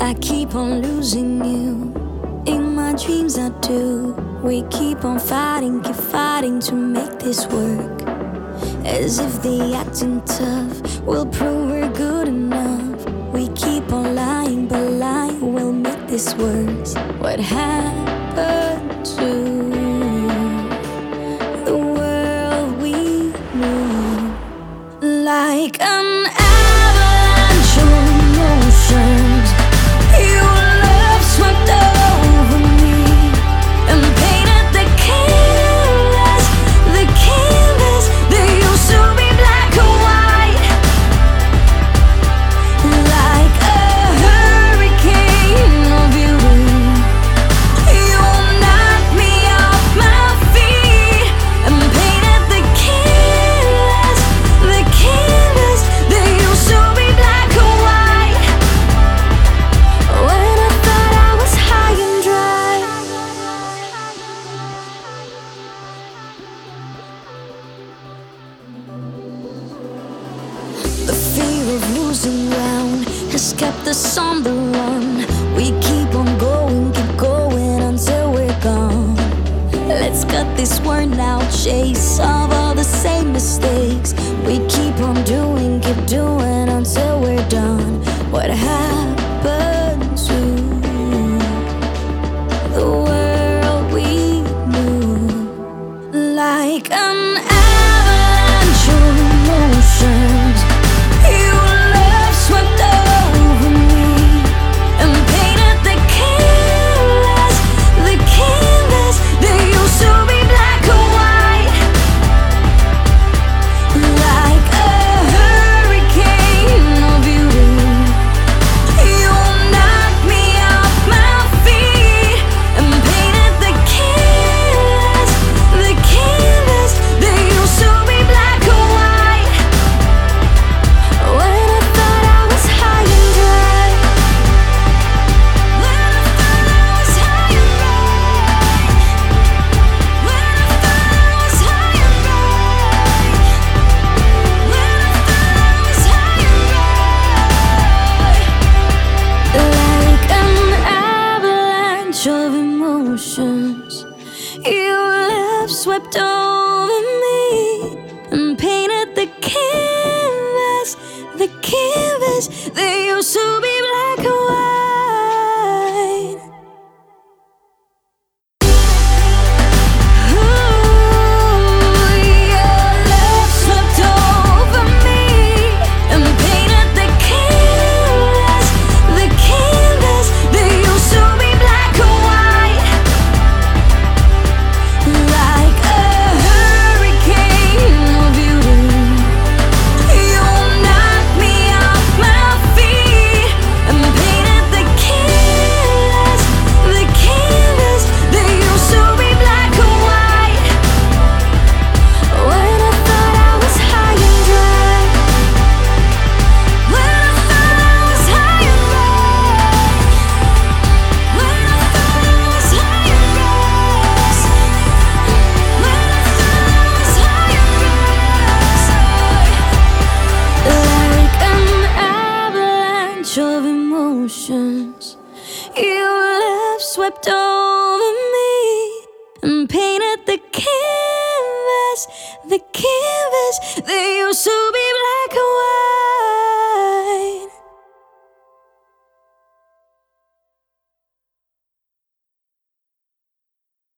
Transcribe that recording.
I keep on losing you. In my dreams, I do. We keep on fighting, keep fighting to make this work. As if the acting tough will prove we're good enough. We keep on lying, but lying will make this worse. What happened to losing ground has kept us on the run. We keep on going, keep going until we're gone. Let's cut this word out chase of all the same. You Your swept over. emotions. You left swept over me and painted the canvas, the canvas, the